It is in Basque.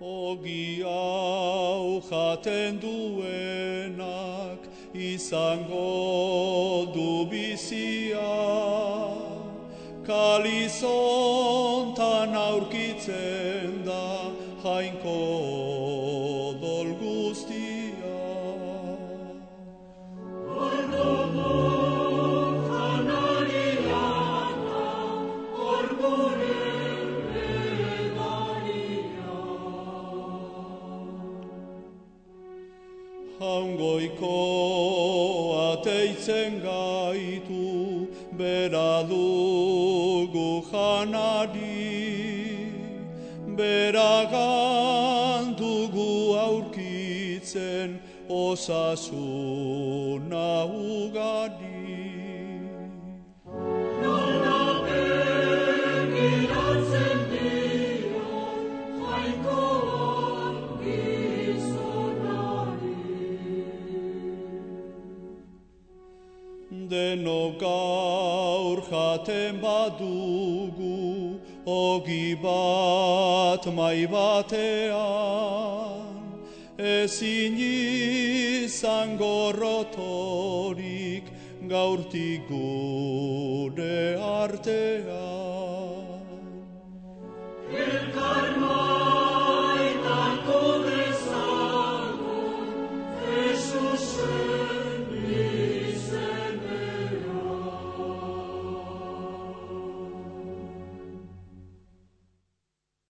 Ogi hau jaten duenak izango du bizia, kalizontan aurkitzen da jainko Jaungoiko ateitzen gaitu, bera dugu janari, bera dugu aurkitzen, osasuna ugari. Deno gaur jaten badugu, ogi bat mai batean, ezin izango rotorik gaurtik